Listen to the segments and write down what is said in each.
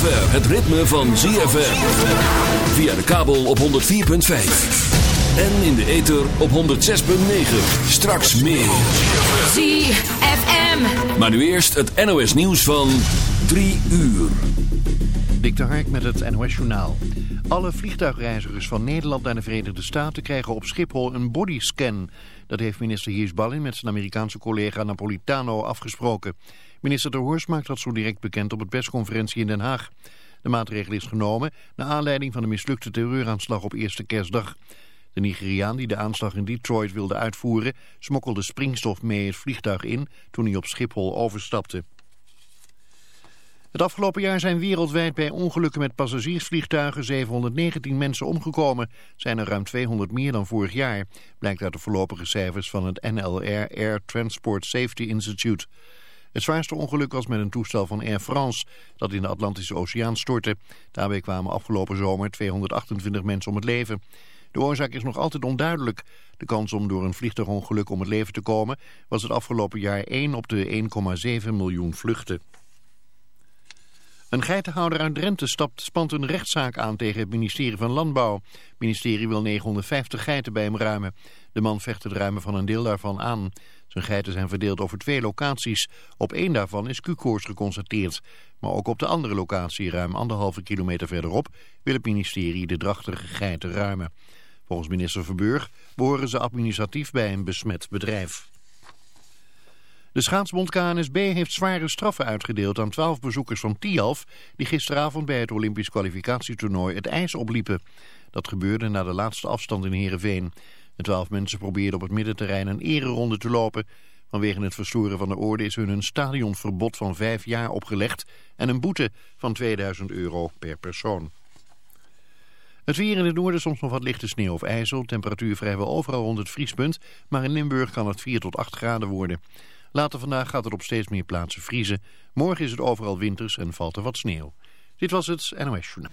zover het ritme van ZFM. Via de kabel op 104.5. En in de ether op 106.9. Straks meer. ZFM. Maar nu eerst het NOS nieuws van 3 uur. Dik de Hark met het NOS Journaal. Alle vliegtuigreizigers van Nederland naar de Verenigde Staten krijgen op Schiphol een bodyscan. Dat heeft minister Heersbalin met zijn Amerikaanse collega Napolitano afgesproken. Minister De Horst maakt dat zo direct bekend op het persconferentie in Den Haag. De maatregel is genomen naar aanleiding van de mislukte terreuraanslag op eerste kerstdag. De Nigeriaan die de aanslag in Detroit wilde uitvoeren... smokkelde springstof mee het vliegtuig in toen hij op Schiphol overstapte. Het afgelopen jaar zijn wereldwijd bij ongelukken met passagiersvliegtuigen 719 mensen omgekomen. Zijn er ruim 200 meer dan vorig jaar, blijkt uit de voorlopige cijfers van het NLR Air Transport Safety Institute. Het zwaarste ongeluk was met een toestel van Air France dat in de Atlantische Oceaan stortte. Daarbij kwamen afgelopen zomer 228 mensen om het leven. De oorzaak is nog altijd onduidelijk. De kans om door een vliegtuigongeluk om het leven te komen was het afgelopen jaar 1 op de 1,7 miljoen vluchten. Een geitenhouder uit Drenthe stapt, spant een rechtszaak aan tegen het ministerie van Landbouw. Het ministerie wil 950 geiten bij hem ruimen. De man vecht het ruimen van een deel daarvan aan. Zijn geiten zijn verdeeld over twee locaties. Op één daarvan is Q-koorts geconstateerd. Maar ook op de andere locatie, ruim anderhalve kilometer verderop, wil het ministerie de drachtige geiten ruimen. Volgens minister Verburg behoren ze administratief bij een besmet bedrijf. De schaatsbond KNSB heeft zware straffen uitgedeeld aan twaalf bezoekers van Tialf... die gisteravond bij het Olympisch kwalificatietoernooi het ijs opliepen. Dat gebeurde na de laatste afstand in Heerenveen. De twaalf mensen probeerden op het middenterrein een ereronde te lopen. Vanwege het verstoren van de orde is hun een stadionverbod van vijf jaar opgelegd... en een boete van 2000 euro per persoon. Het weer in het noorden soms nog wat lichte sneeuw of ijzel. Temperatuur vrijwel overal rond het vriespunt, maar in Limburg kan het 4 tot 8 graden worden. Later vandaag gaat het op steeds meer plaatsen vriezen. Morgen is het overal winters en valt er wat sneeuw. Dit was het NOS Journaal.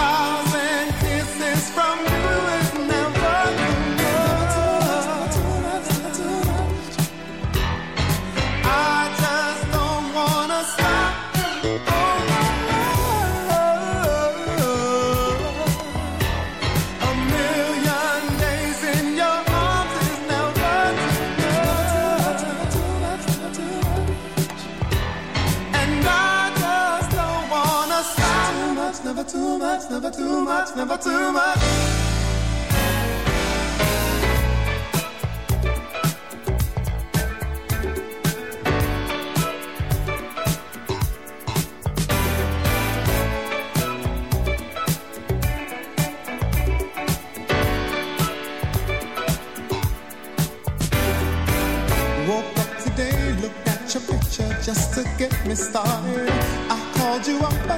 stars never too much.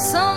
Só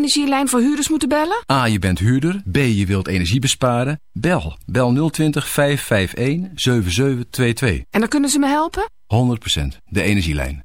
energielijn voor huurders moeten bellen? A. Je bent huurder. B. Je wilt energie besparen. Bel. Bel 020 551 7722. En dan kunnen ze me helpen? 100%. De energielijn.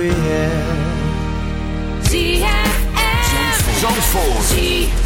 Zandvoort.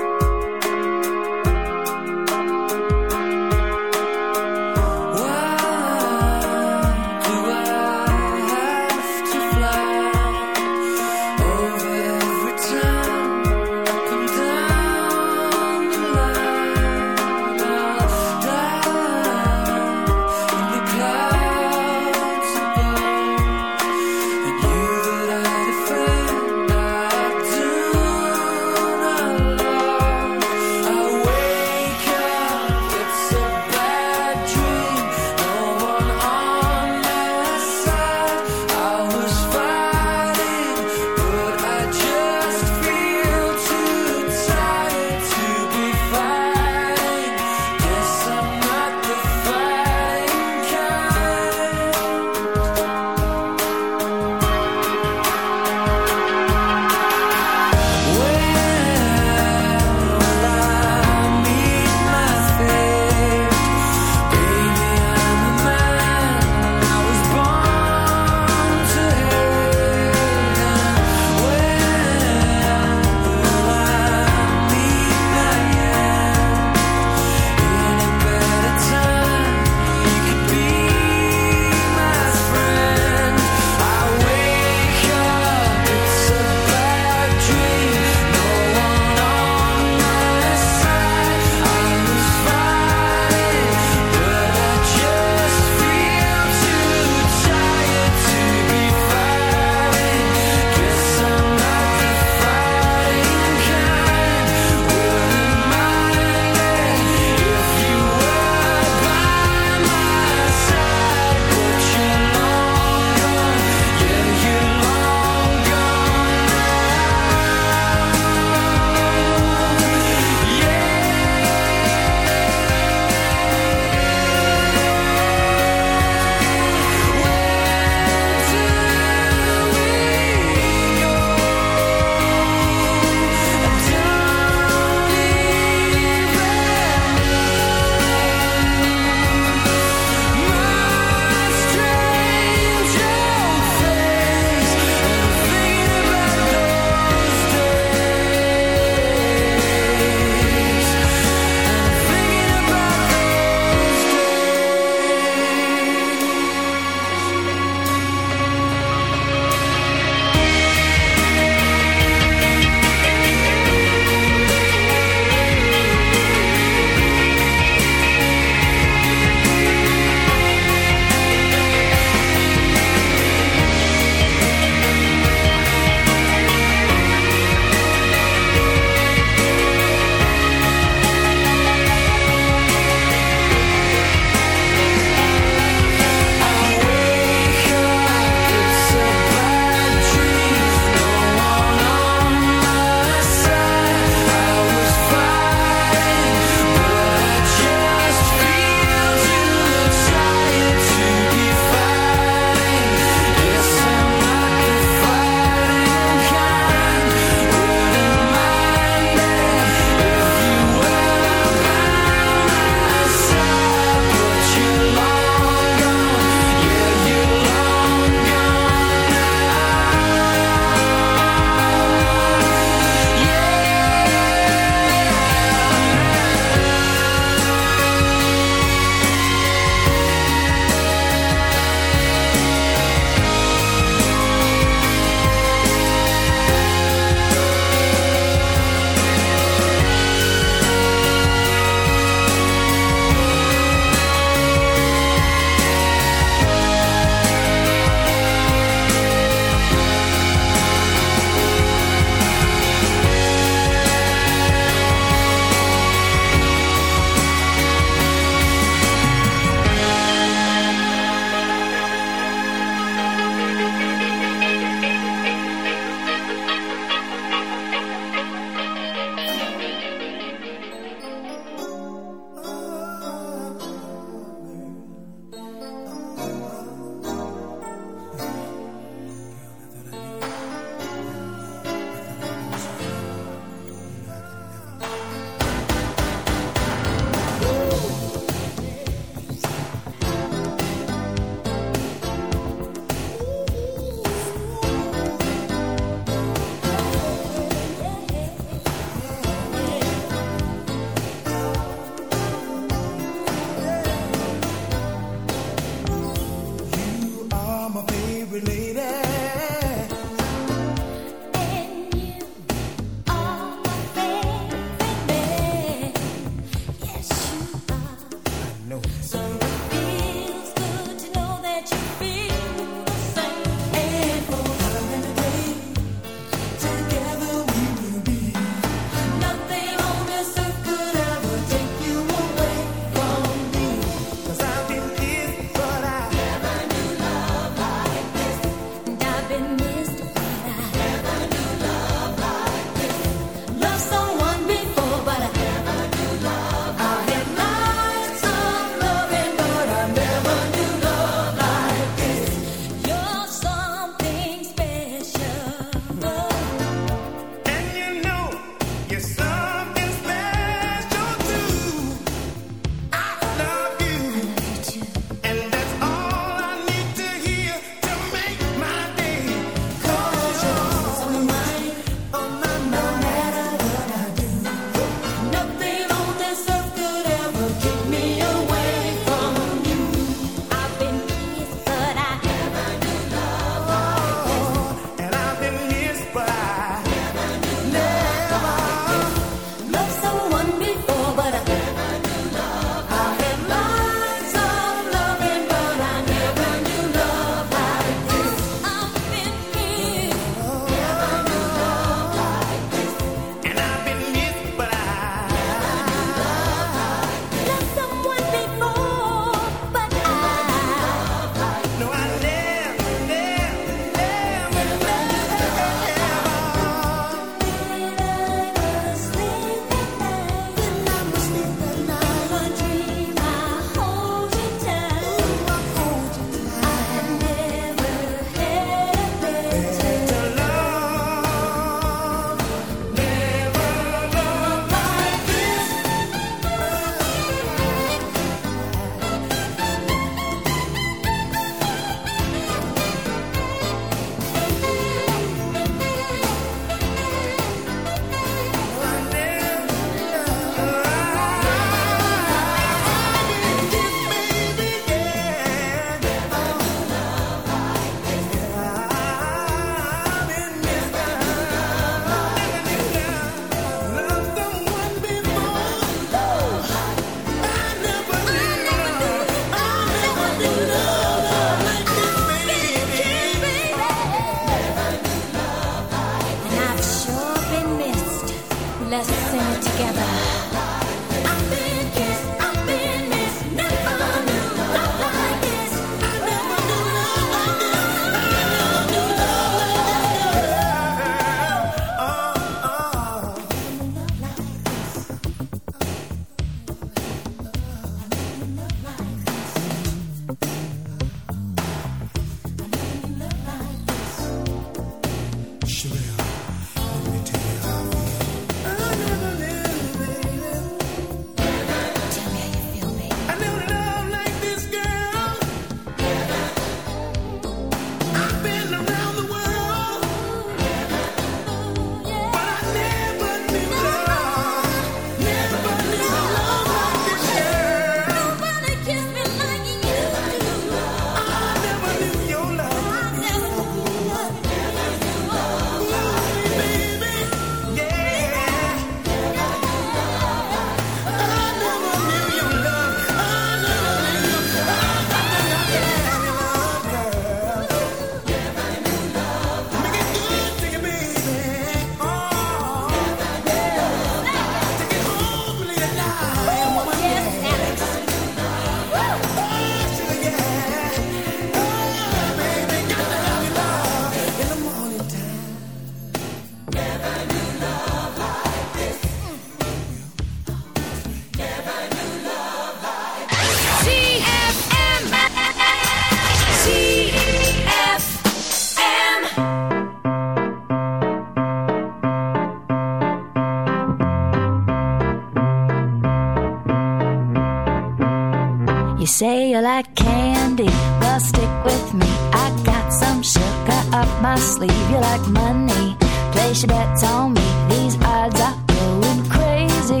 She should on me. These odds are going crazy.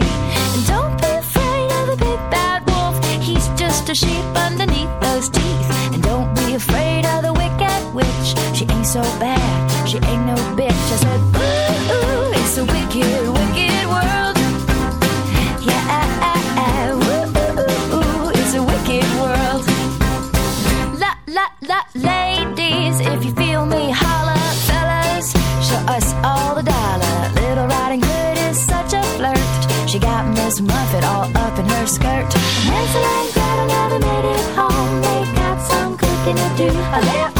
Don't be afraid of the big bad wolf. He's just a sheep. it all up in her skirt. Hansel and Gretel never made it home. They got some cooking to do. Oh,